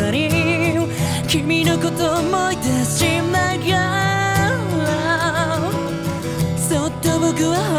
に君のこと思い出しながら。そっと僕は